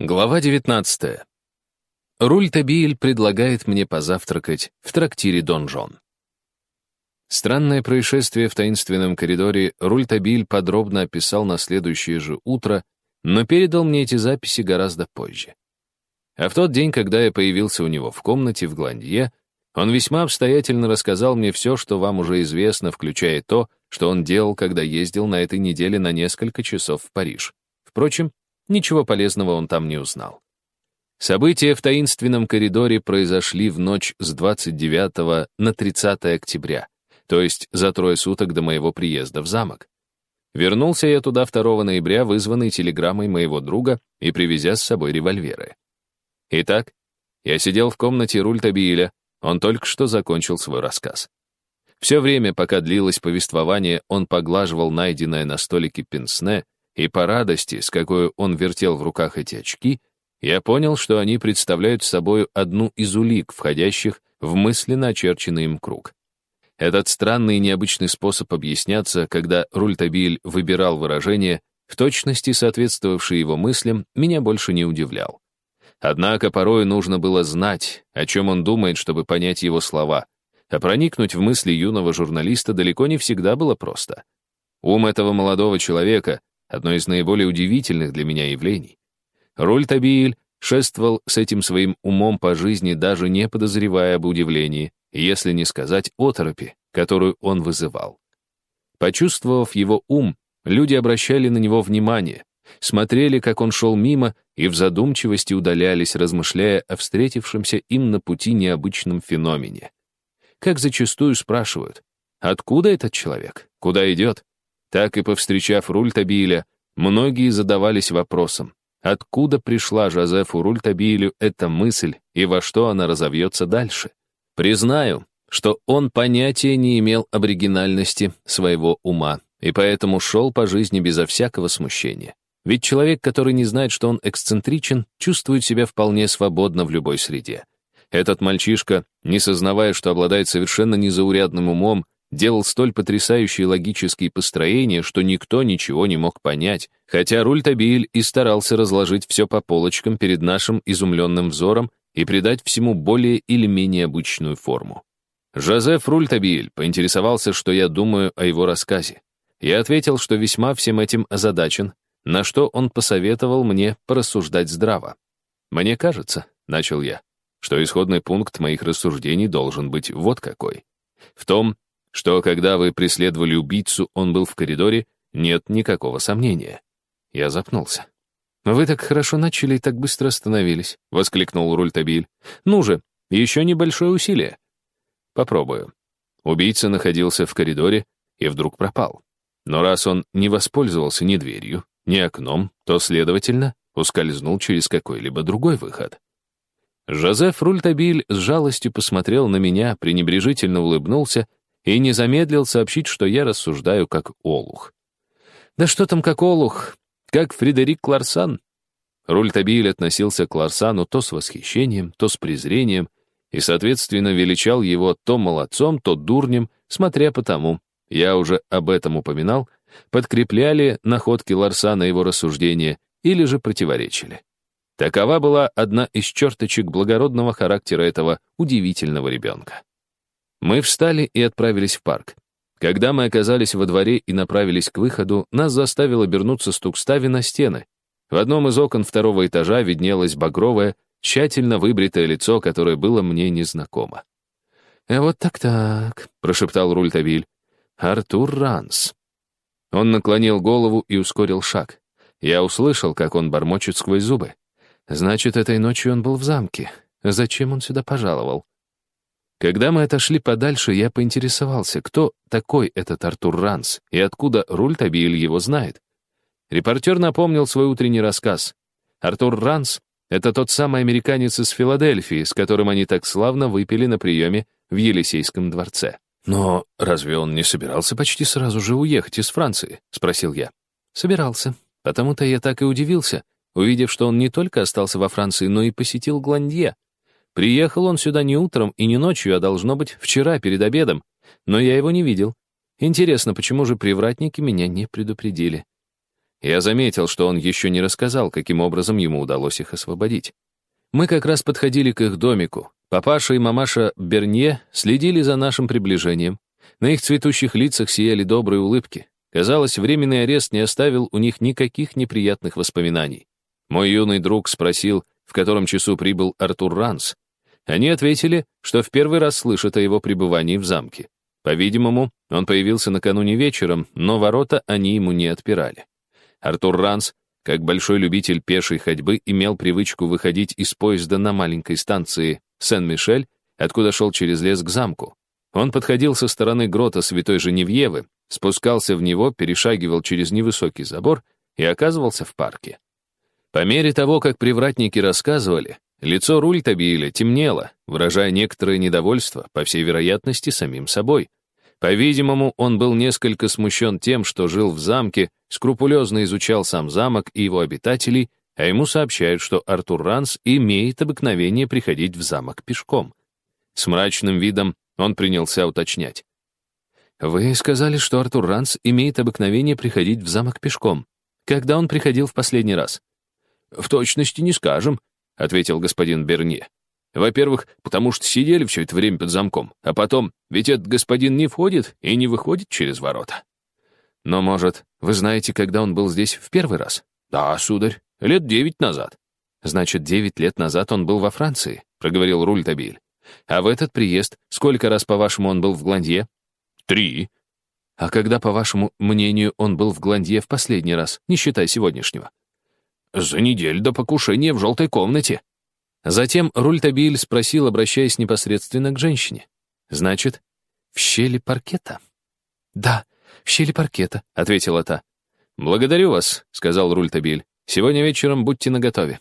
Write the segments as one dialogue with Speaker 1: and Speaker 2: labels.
Speaker 1: Глава 19. Руль Табиль предлагает мне позавтракать в трактире Дон Жон. Странное происшествие в таинственном коридоре Руль Табиль подробно описал на следующее же утро, но передал мне эти записи гораздо позже. А в тот день, когда я появился у него в комнате в Гландье, он весьма обстоятельно рассказал мне все, что вам уже известно, включая то, что он делал, когда ездил на этой неделе на несколько часов в Париж. Впрочем, Ничего полезного он там не узнал. События в таинственном коридоре произошли в ночь с 29 на 30 октября, то есть за трое суток до моего приезда в замок. Вернулся я туда 2 ноября, вызванный телеграммой моего друга и привезя с собой револьверы. Итак, я сидел в комнате Рультабиля, он только что закончил свой рассказ. Все время, пока длилось повествование, он поглаживал найденное на столике пенсне, и по радости, с какой он вертел в руках эти очки, я понял, что они представляют собой одну из улик, входящих в мысленно очерченный им круг. Этот странный и необычный способ объясняться, когда Рультабиль выбирал выражение, в точности соответствовавшие его мыслям, меня больше не удивлял. Однако порой нужно было знать, о чем он думает, чтобы понять его слова, а проникнуть в мысли юного журналиста далеко не всегда было просто. Ум этого молодого человека, одно из наиболее удивительных для меня явлений. Руль Табииль шествовал с этим своим умом по жизни, даже не подозревая об удивлении, если не сказать оторопи, которую он вызывал. Почувствовав его ум, люди обращали на него внимание, смотрели, как он шел мимо, и в задумчивости удалялись, размышляя о встретившемся им на пути необычном феномене. Как зачастую спрашивают, откуда этот человек, куда идет? Так и повстречав Рультабиля, многие задавались вопросом, откуда пришла Жозефу Рультабилю эта мысль и во что она разовьется дальше. Признаю, что он понятия не имел оригинальности своего ума и поэтому шел по жизни безо всякого смущения. Ведь человек, который не знает, что он эксцентричен, чувствует себя вполне свободно в любой среде. Этот мальчишка, не сознавая, что обладает совершенно незаурядным умом, делал столь потрясающие логические построения, что никто ничего не мог понять, хотя Рультабиль и старался разложить все по полочкам перед нашим изумленным взором и придать всему более или менее обычную форму. Жозеф Рультабиль поинтересовался, что я думаю о его рассказе. Я ответил, что весьма всем этим озадачен, на что он посоветовал мне порассуждать здраво. «Мне кажется», — начал я, что исходный пункт моих рассуждений должен быть вот какой. В том, что когда вы преследовали убийцу, он был в коридоре, нет никакого сомнения. Я запнулся. «Вы так хорошо начали и так быстро остановились», — воскликнул Рультабиль. «Ну же, еще небольшое усилие». «Попробую». Убийца находился в коридоре и вдруг пропал. Но раз он не воспользовался ни дверью, ни окном, то, следовательно, ускользнул через какой-либо другой выход. Жозеф Рультабиль с жалостью посмотрел на меня, пренебрежительно улыбнулся и не замедлил сообщить, что я рассуждаю как олух. Да что там как олух, как Фредерик Кларсан. Рультабиль относился к Ларсану то с восхищением, то с презрением, и, соответственно, величал его то молодцом, то дурнем, смотря по тому, я уже об этом упоминал, подкрепляли находки Ларсана его рассуждения или же противоречили. Такова была одна из черточек благородного характера этого удивительного ребенка. Мы встали и отправились в парк. Когда мы оказались во дворе и направились к выходу, нас заставил обернуться стук стави на стены. В одном из окон второго этажа виднелось багровое, тщательно выбритое лицо, которое было мне незнакомо. «Э, «Вот так-так», — прошептал Рультабиль. «Артур Ранс». Он наклонил голову и ускорил шаг. Я услышал, как он бормочет сквозь зубы. «Значит, этой ночью он был в замке. Зачем он сюда пожаловал?» Когда мы отошли подальше, я поинтересовался, кто такой этот Артур Ранс и откуда Рультабиль его знает. Репортер напомнил свой утренний рассказ. Артур Ранс — это тот самый американец из Филадельфии, с которым они так славно выпили на приеме в Елисейском дворце. «Но разве он не собирался почти сразу же уехать из Франции?» — спросил я. «Собирался. Потому-то я так и удивился, увидев, что он не только остался во Франции, но и посетил Гландье. Приехал он сюда не утром и не ночью, а должно быть вчера перед обедом, но я его не видел. Интересно, почему же привратники меня не предупредили? Я заметил, что он еще не рассказал, каким образом ему удалось их освободить. Мы как раз подходили к их домику. Папаша и мамаша Бернье следили за нашим приближением. На их цветущих лицах сияли добрые улыбки. Казалось, временный арест не оставил у них никаких неприятных воспоминаний. Мой юный друг спросил, в котором часу прибыл Артур Ранс. Они ответили, что в первый раз слышат о его пребывании в замке. По-видимому, он появился накануне вечером, но ворота они ему не отпирали. Артур Ранс, как большой любитель пешей ходьбы, имел привычку выходить из поезда на маленькой станции Сен-Мишель, откуда шел через лес к замку. Он подходил со стороны грота Святой Женевьевы, спускался в него, перешагивал через невысокий забор и оказывался в парке. По мере того, как привратники рассказывали, лицо Рультабиля темнело, выражая некоторое недовольство, по всей вероятности, самим собой. По-видимому, он был несколько смущен тем, что жил в замке, скрупулезно изучал сам замок и его обитателей, а ему сообщают, что Артур Ранс имеет обыкновение приходить в замок пешком. С мрачным видом он принялся уточнять. «Вы сказали, что Артур Ранс имеет обыкновение приходить в замок пешком. Когда он приходил в последний раз?» «В точности не скажем», — ответил господин Берне. «Во-первых, потому что сидели все это время под замком, а потом, ведь этот господин не входит и не выходит через ворота». «Но, может, вы знаете, когда он был здесь в первый раз?» «Да, сударь, лет девять назад». «Значит, девять лет назад он был во Франции», — проговорил Рультабиль. «А в этот приезд сколько раз, по-вашему, он был в Гландье?» Три. А когда, по вашему мнению, он был в Гландье в последний раз, не считая сегодняшнего? За неделю до покушения в желтой комнате. Затем Рультабиль спросил, обращаясь непосредственно к женщине. Значит, в щели паркета? Да, в щели паркета, ответила та. Благодарю вас, сказал Рультабиль. Сегодня вечером будьте наготове.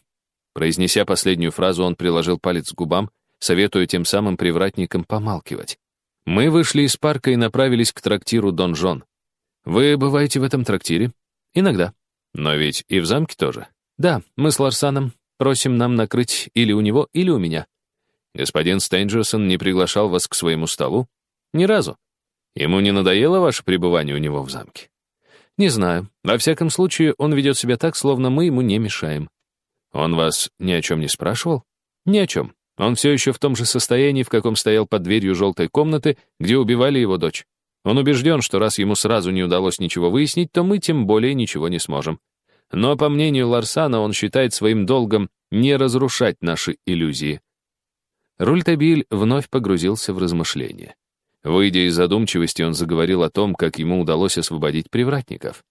Speaker 1: Произнеся последнюю фразу, он приложил палец к губам, советуя тем самым привратникам помалкивать. Мы вышли из парка и направились к трактиру Дон Жон. Вы бываете в этом трактире? Иногда. Но ведь и в замке тоже. Да, мы с Ларсаном просим нам накрыть или у него, или у меня. Господин Стейнджерсон не приглашал вас к своему столу? Ни разу. Ему не надоело ваше пребывание у него в замке? Не знаю. Во всяком случае, он ведет себя так, словно мы ему не мешаем. Он вас ни о чем не спрашивал? Ни о чем. Он все еще в том же состоянии, в каком стоял под дверью желтой комнаты, где убивали его дочь. Он убежден, что раз ему сразу не удалось ничего выяснить, то мы тем более ничего не сможем. Но, по мнению Ларсана, он считает своим долгом не разрушать наши иллюзии. Рультабиль вновь погрузился в размышления. Выйдя из задумчивости, он заговорил о том, как ему удалось освободить привратников.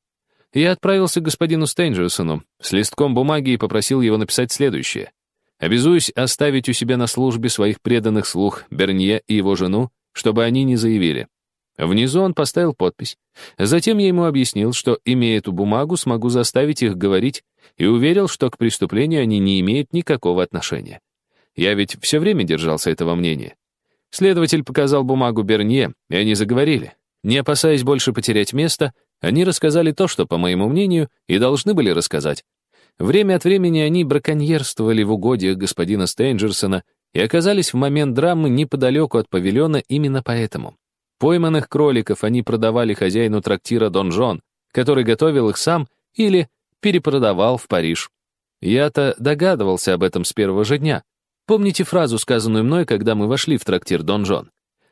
Speaker 1: Я отправился к господину Стейнджерсону с листком бумаги и попросил его написать следующее. Обязуюсь оставить у себя на службе своих преданных слух Бернье и его жену, чтобы они не заявили. Внизу он поставил подпись. Затем я ему объяснил, что, имея эту бумагу, смогу заставить их говорить, и уверил, что к преступлению они не имеют никакого отношения. Я ведь все время держался этого мнения. Следователь показал бумагу Бернье, и они заговорили. Не опасаясь больше потерять место, они рассказали то, что, по моему мнению, и должны были рассказать. Время от времени они браконьерствовали в угодьях господина Стейнджерсона и оказались в момент драмы неподалеку от павильона именно поэтому. Пойманных кроликов они продавали хозяину трактира Дон Жон, который готовил их сам или перепродавал в Париж. Я-то догадывался об этом с первого же дня. Помните фразу, сказанную мной, когда мы вошли в трактир Дон Жон?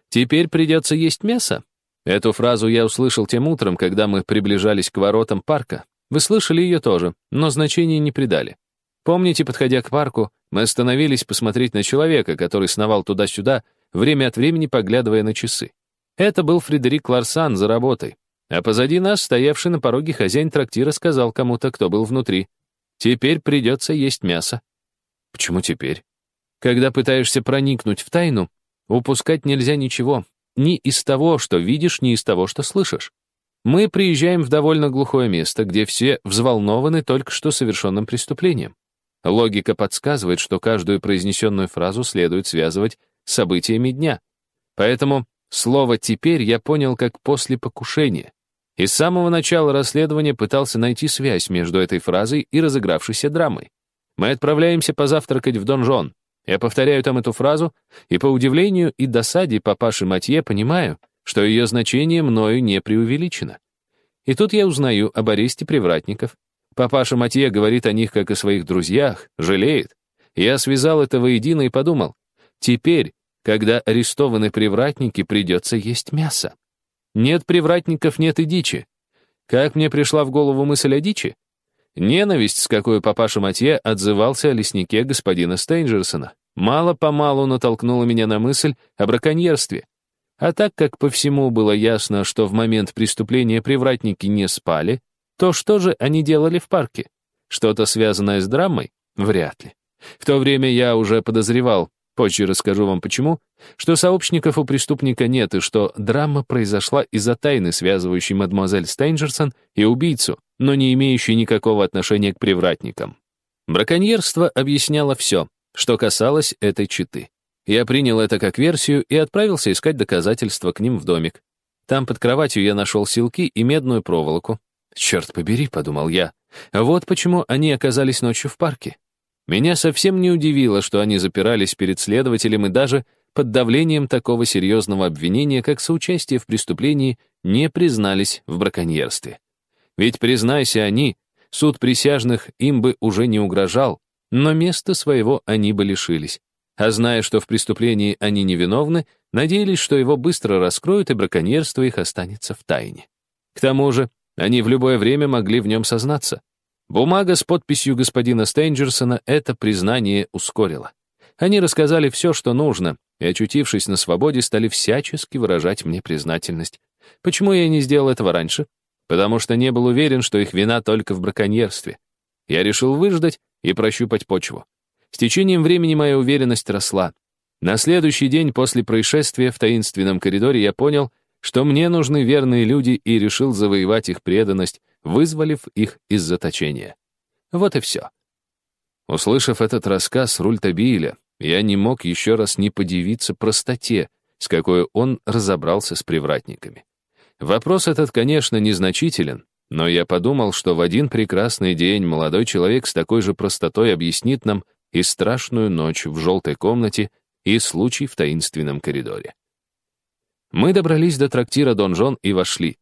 Speaker 1: «Теперь придется есть мясо?» Эту фразу я услышал тем утром, когда мы приближались к воротам парка, вы слышали ее тоже, но значения не придали. Помните, подходя к парку, мы остановились посмотреть на человека, который сновал туда-сюда, время от времени поглядывая на часы. Это был Фредерик Ларсан за работой. А позади нас, стоявший на пороге хозяин трактира, сказал кому-то, кто был внутри. «Теперь придется есть мясо». Почему теперь? Когда пытаешься проникнуть в тайну, упускать нельзя ничего. Ни из того, что видишь, ни из того, что слышишь. Мы приезжаем в довольно глухое место, где все взволнованы только что совершенным преступлением. Логика подсказывает, что каждую произнесенную фразу следует связывать с событиями дня. Поэтому слово «теперь» я понял как «после покушения». И с самого начала расследования пытался найти связь между этой фразой и разыгравшейся драмой. Мы отправляемся позавтракать в донжон. Я повторяю там эту фразу, и по удивлению и досаде папаши Матье понимаю — что ее значение мною не преувеличено. И тут я узнаю об аресте привратников, Папаша Матье говорит о них как о своих друзьях, жалеет. Я связал это воедино и подумал, теперь, когда арестованы привратники, придется есть мясо. Нет привратников, нет и дичи. Как мне пришла в голову мысль о дичи? Ненависть, с какой папаша Матье отзывался о леснике господина Стейнджерсона, мало-помалу натолкнула меня на мысль о браконьерстве. А так как по всему было ясно, что в момент преступления привратники не спали, то что же они делали в парке? Что-то связанное с драмой? Вряд ли. В то время я уже подозревал, позже расскажу вам почему, что сообщников у преступника нет и что драма произошла из-за тайны, связывающей мадемуазель Стейнджерсон и убийцу, но не имеющей никакого отношения к привратникам. Браконьерство объясняло все, что касалось этой читы. Я принял это как версию и отправился искать доказательства к ним в домик. Там под кроватью я нашел силки и медную проволоку. «Черт побери», — подумал я, — «вот почему они оказались ночью в парке». Меня совсем не удивило, что они запирались перед следователем и даже под давлением такого серьезного обвинения, как соучастие в преступлении, не признались в браконьерстве. Ведь, признайся они, суд присяжных им бы уже не угрожал, но места своего они бы лишились. А зная, что в преступлении они невиновны, надеялись, что его быстро раскроют и браконьерство их останется в тайне. К тому же, они в любое время могли в нем сознаться. Бумага с подписью господина Стейнджерсона это признание ускорила. Они рассказали все, что нужно, и, очутившись на свободе, стали всячески выражать мне признательность. Почему я не сделал этого раньше? Потому что не был уверен, что их вина только в браконьерстве. Я решил выждать и прощупать почву. С течением времени моя уверенность росла. На следующий день после происшествия в таинственном коридоре я понял, что мне нужны верные люди и решил завоевать их преданность, вызволив их из заточения. Вот и все. Услышав этот рассказ Рультабиля, я не мог еще раз не подивиться простоте, с какой он разобрался с привратниками. Вопрос этот, конечно, незначителен, но я подумал, что в один прекрасный день молодой человек с такой же простотой объяснит нам и страшную ночь в желтой комнате, и случай в таинственном коридоре. Мы добрались до трактира Дон Жон и вошли.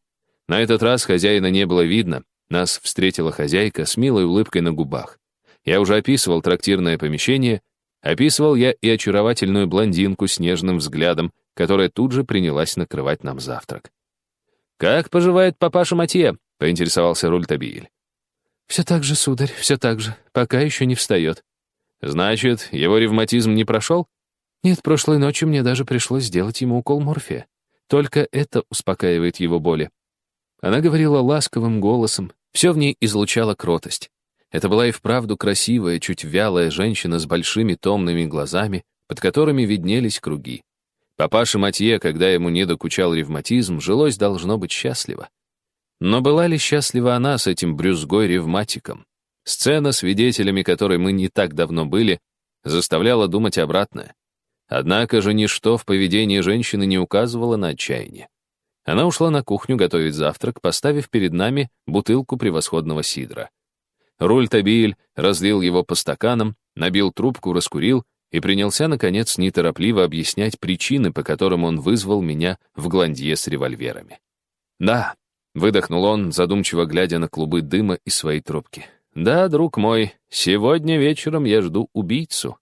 Speaker 1: На этот раз хозяина не было видно. Нас встретила хозяйка с милой улыбкой на губах. Я уже описывал трактирное помещение, описывал я и очаровательную блондинку с нежным взглядом, которая тут же принялась накрывать нам завтрак. «Как поживает папаша Матье?» — поинтересовался Рультабиль. «Все так же, сударь, все так же, пока еще не встает». «Значит, его ревматизм не прошел?» «Нет, прошлой ночью мне даже пришлось сделать ему укол морфия. Только это успокаивает его боли. Она говорила ласковым голосом, все в ней излучало кротость. Это была и вправду красивая, чуть вялая женщина с большими томными глазами, под которыми виднелись круги. Папаше Матье, когда ему не докучал ревматизм, жилось должно быть счастливо. Но была ли счастлива она с этим брюзгой-ревматиком? Сцена, свидетелями которой мы не так давно были, заставляла думать обратное. Однако же ничто в поведении женщины не указывало на отчаяние. Она ушла на кухню готовить завтрак, поставив перед нами бутылку превосходного сидра. Руль Табиль разлил его по стаканам, набил трубку, раскурил и принялся, наконец, неторопливо объяснять причины, по которым он вызвал меня в гландье с револьверами. «Да», — выдохнул он, задумчиво глядя на клубы дыма из своей трубки. «Да, друг мой, сегодня вечером я жду убийцу».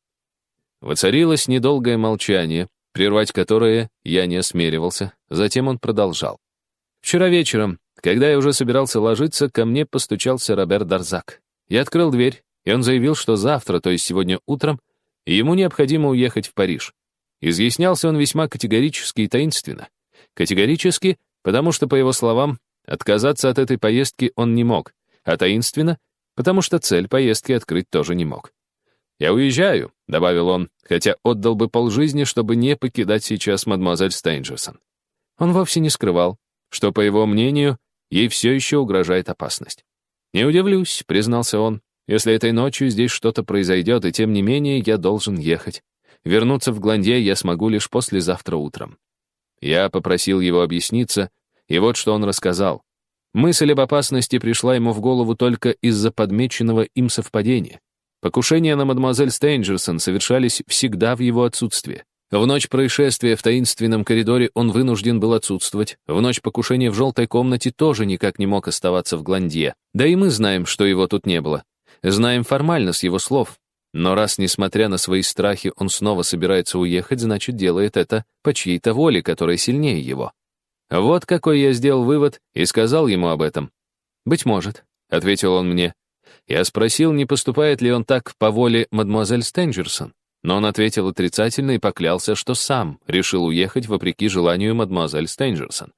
Speaker 1: Воцарилось недолгое молчание, прервать которое я не осмеливался. Затем он продолжал. «Вчера вечером, когда я уже собирался ложиться, ко мне постучался Роберт Дарзак. Я открыл дверь, и он заявил, что завтра, то есть сегодня утром, ему необходимо уехать в Париж. Изъяснялся он весьма категорически и таинственно. Категорически, потому что, по его словам, отказаться от этой поездки он не мог, а таинственно, потому что цель поездки открыть тоже не мог. «Я уезжаю», — добавил он, хотя отдал бы полжизни, чтобы не покидать сейчас мадемуазель Стейнджерсон. Он вовсе не скрывал, что, по его мнению, ей все еще угрожает опасность. «Не удивлюсь», — признался он, «если этой ночью здесь что-то произойдет, и тем не менее я должен ехать. Вернуться в Гландье я смогу лишь послезавтра утром». Я попросил его объясниться, и вот что он рассказал. Мысль об опасности пришла ему в голову только из-за подмеченного им совпадения. Покушения на мадемуазель Стейнджерсон совершались всегда в его отсутствие. В ночь происшествия в таинственном коридоре он вынужден был отсутствовать. В ночь покушения в желтой комнате тоже никак не мог оставаться в Гландье. Да и мы знаем, что его тут не было. Знаем формально с его слов. Но раз, несмотря на свои страхи, он снова собирается уехать, значит, делает это по чьей-то воле, которая сильнее его. Вот какой я сделал вывод и сказал ему об этом. «Быть может», — ответил он мне. Я спросил, не поступает ли он так по воле мадемуазель Стенджерсон. Но он ответил отрицательно и поклялся, что сам решил уехать вопреки желанию мадемуазель Стейнджерсон.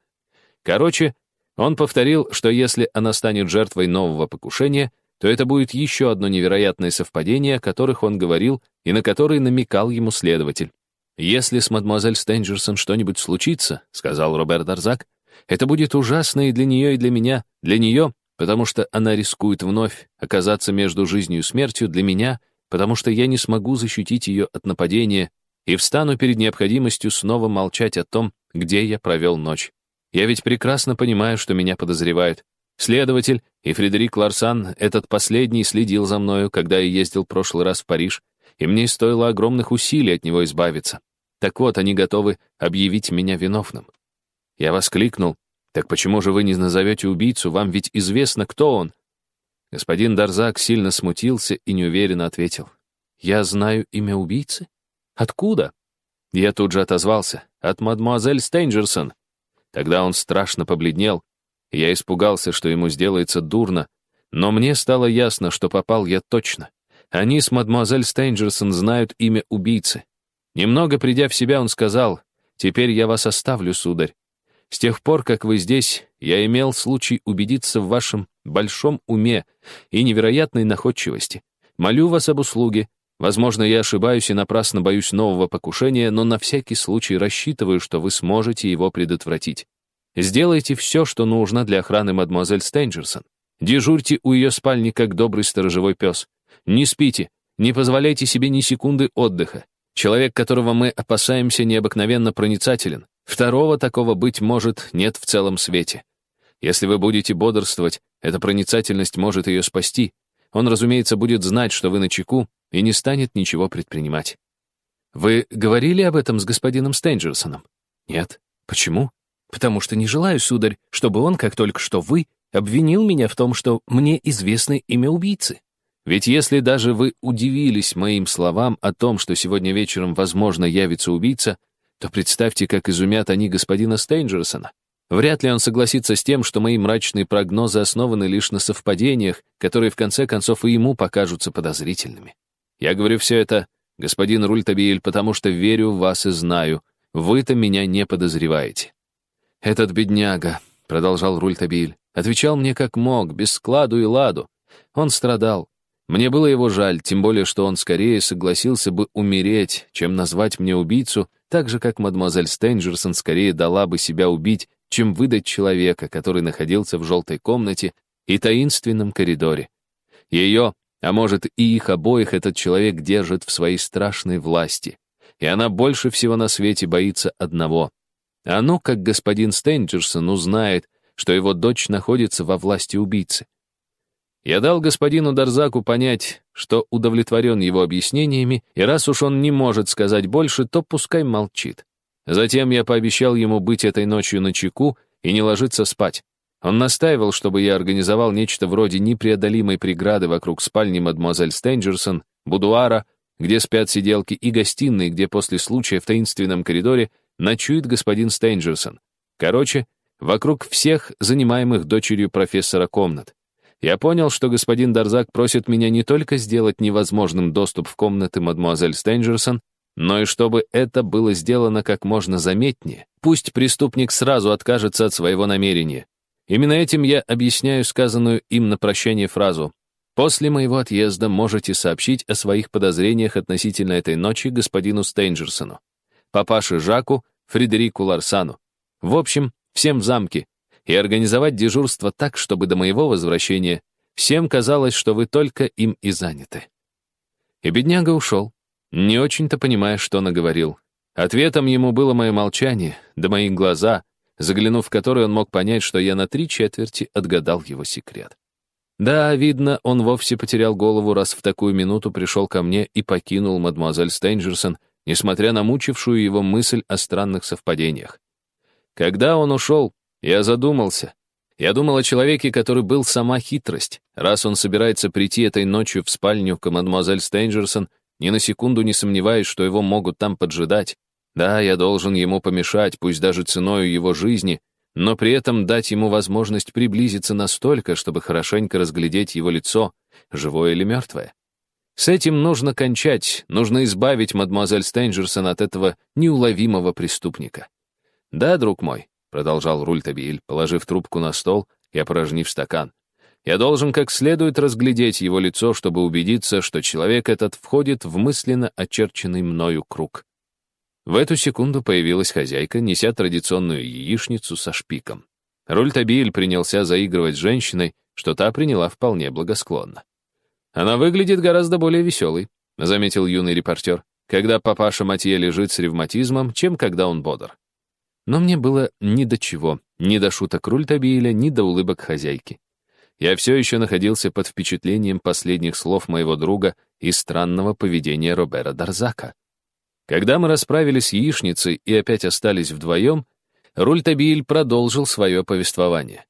Speaker 1: Короче, он повторил, что если она станет жертвой нового покушения, то это будет еще одно невероятное совпадение, о которых он говорил и на которые намекал ему следователь. «Если с мадемуазель Стенджерсон что-нибудь случится», — сказал Роберт Дарзак, «это будет ужасно и для нее, и для меня. Для нее, потому что она рискует вновь оказаться между жизнью и смертью, для меня — потому что я не смогу защитить ее от нападения и встану перед необходимостью снова молчать о том, где я провел ночь. Я ведь прекрасно понимаю, что меня подозревают. Следователь и Фредерик Ларсан, этот последний, следил за мною, когда я ездил в прошлый раз в Париж, и мне стоило огромных усилий от него избавиться. Так вот, они готовы объявить меня виновным. Я воскликнул, «Так почему же вы не назовете убийцу? Вам ведь известно, кто он. Господин Дарзак сильно смутился и неуверенно ответил. «Я знаю имя убийцы? Откуда?» Я тут же отозвался. «От мадемуазель Стейнджерсон». Тогда он страшно побледнел. Я испугался, что ему сделается дурно, но мне стало ясно, что попал я точно. Они с мадемуазель Стейнджерсон знают имя убийцы. Немного придя в себя, он сказал, «Теперь я вас оставлю, сударь. С тех пор, как вы здесь, я имел случай убедиться в вашем большом уме и невероятной находчивости. Молю вас об услуге. Возможно, я ошибаюсь и напрасно боюсь нового покушения, но на всякий случай рассчитываю, что вы сможете его предотвратить. Сделайте все, что нужно для охраны мадемуазель Стенджерсон. Дежурьте у ее спальни, как добрый сторожевой пес. Не спите, не позволяйте себе ни секунды отдыха. Человек, которого мы опасаемся, необыкновенно проницателен. Второго такого, быть может, нет в целом свете. Если вы будете бодрствовать, эта проницательность может ее спасти. Он, разумеется, будет знать, что вы на чеку, и не станет ничего предпринимать. Вы говорили об этом с господином Стенджерсоном? Нет. Почему? Потому что не желаю, сударь, чтобы он, как только что вы, обвинил меня в том, что мне известно имя убийцы. Ведь если даже вы удивились моим словам о том, что сегодня вечером, возможно, явится убийца, то представьте, как изумят они господина Стейнджерсона. Вряд ли он согласится с тем, что мои мрачные прогнозы основаны лишь на совпадениях, которые в конце концов и ему покажутся подозрительными. Я говорю все это, господин Рультабиль, потому что верю в вас и знаю, вы-то меня не подозреваете. Этот бедняга, — продолжал Рультабиль, — отвечал мне как мог, без складу и ладу. Он страдал. Мне было его жаль, тем более, что он скорее согласился бы умереть, чем назвать мне убийцу, так же, как мадемуазель Стенджерсон скорее дала бы себя убить, чем выдать человека, который находился в желтой комнате и таинственном коридоре. Ее, а может и их обоих, этот человек держит в своей страшной власти. И она больше всего на свете боится одного. А ну, как господин Стенджерсон узнает, что его дочь находится во власти убийцы. Я дал господину Дарзаку понять, что удовлетворен его объяснениями, и раз уж он не может сказать больше, то пускай молчит. Затем я пообещал ему быть этой ночью на чеку и не ложиться спать. Он настаивал, чтобы я организовал нечто вроде непреодолимой преграды вокруг спальни мадемуазель Стенджерсон, будуара, где спят сиделки, и гостиной, где после случая в таинственном коридоре ночует господин Стенджерсон. Короче, вокруг всех занимаемых дочерью профессора комнат. Я понял, что господин Дарзак просит меня не только сделать невозможным доступ в комнаты мадемуазель Стенджерсон, но и чтобы это было сделано как можно заметнее, пусть преступник сразу откажется от своего намерения. Именно этим я объясняю сказанную им на прощание фразу. «После моего отъезда можете сообщить о своих подозрениях относительно этой ночи господину Стейнджерсону, папаше Жаку, Фредерику Ларсану, в общем, всем в замке, и организовать дежурство так, чтобы до моего возвращения всем казалось, что вы только им и заняты». И бедняга ушел не очень-то понимая, что наговорил. Ответом ему было мое молчание, да мои глаза, заглянув в которые он мог понять, что я на три четверти отгадал его секрет. Да, видно, он вовсе потерял голову, раз в такую минуту пришел ко мне и покинул мадемуазель Стейнджерсон, несмотря на мучившую его мысль о странных совпадениях. Когда он ушел, я задумался. Я думал о человеке, который был сама хитрость. Раз он собирается прийти этой ночью в спальню к мадемуазель Стейнджерсон, ни на секунду не сомневаюсь, что его могут там поджидать. Да, я должен ему помешать, пусть даже ценою его жизни, но при этом дать ему возможность приблизиться настолько, чтобы хорошенько разглядеть его лицо, живое или мертвое. С этим нужно кончать, нужно избавить мадемуазель Стейнджерсон от этого неуловимого преступника. «Да, друг мой», — продолжал Рультабиль, положив трубку на стол и опорожнив стакан, «я должен как следует разглядеть его лицо, чтобы убедиться, что человек этот входит в мысленно очерченный мною круг». В эту секунду появилась хозяйка, неся традиционную яичницу со шпиком. Рультабиль принялся заигрывать с женщиной, что та приняла вполне благосклонно. «Она выглядит гораздо более веселой», — заметил юный репортер, «когда папаша Матье лежит с ревматизмом, чем когда он бодр». Но мне было ни до чего, ни до шуток Рультабиля, ни до улыбок хозяйки. Я все еще находился под впечатлением последних слов моего друга и странного поведения Робера Дарзака. Когда мы расправились с яичницей и опять остались вдвоем, Рультабиль продолжил свое повествование.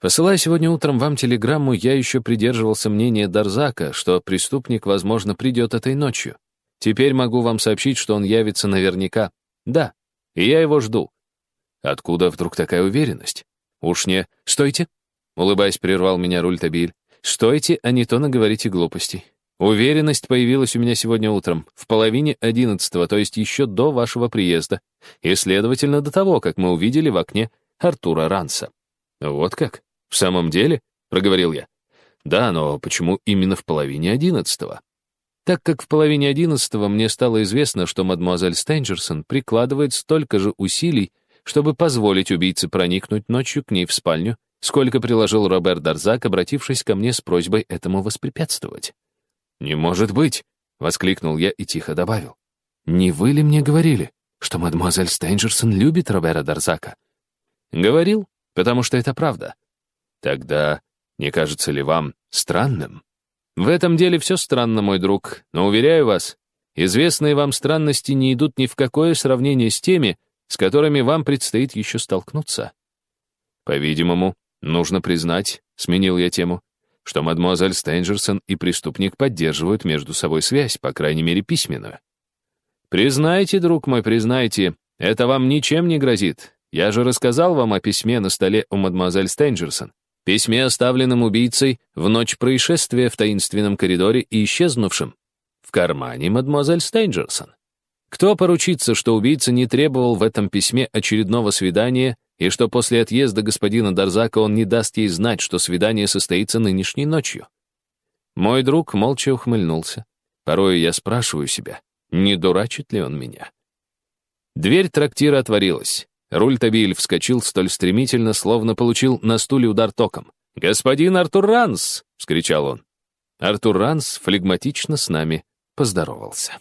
Speaker 1: Посылая сегодня утром вам телеграмму, я еще придерживался мнения Дарзака, что преступник, возможно, придет этой ночью. Теперь могу вам сообщить, что он явится наверняка. Да, и я его жду. Откуда вдруг такая уверенность? Уж не... Стойте! Улыбаясь, прервал меня Рультабиль. Стойте, а не то наговорите глупостей. Уверенность появилась у меня сегодня утром, в половине одиннадцатого, то есть еще до вашего приезда, и, следовательно, до того, как мы увидели в окне Артура Ранса. Вот как? «В самом деле?» — проговорил я. «Да, но почему именно в половине одиннадцатого?» Так как в половине одиннадцатого мне стало известно, что мадемуазель Стенджерсон прикладывает столько же усилий, чтобы позволить убийце проникнуть ночью к ней в спальню, сколько приложил Роберт Дарзак, обратившись ко мне с просьбой этому воспрепятствовать. «Не может быть!» — воскликнул я и тихо добавил. «Не вы ли мне говорили, что мадемуазель Стенджерсон любит Робера Дарзака?» «Говорил, потому что это правда. Тогда не кажется ли вам странным? В этом деле все странно, мой друг, но, уверяю вас, известные вам странности не идут ни в какое сравнение с теми, с которыми вам предстоит еще столкнуться. По-видимому, нужно признать, сменил я тему, что мадемуазель Стенджерсон и преступник поддерживают между собой связь, по крайней мере, письменную. Признайте, друг мой, признайте, это вам ничем не грозит. Я же рассказал вам о письме на столе у мадемуазель Стенджерсон письме, оставленном убийцей в ночь происшествия в таинственном коридоре и исчезнувшем в кармане мадемуазель Стейнджерсон. Кто поручится, что убийца не требовал в этом письме очередного свидания и что после отъезда господина Дарзака он не даст ей знать, что свидание состоится нынешней ночью? Мой друг молча ухмыльнулся. Порой я спрашиваю себя, не дурачит ли он меня? Дверь трактира отворилась. Рультабиль вскочил столь стремительно, словно получил на стуле удар током. «Господин Артур Ранс!» — вскричал он. Артур Ранс флегматично с нами поздоровался.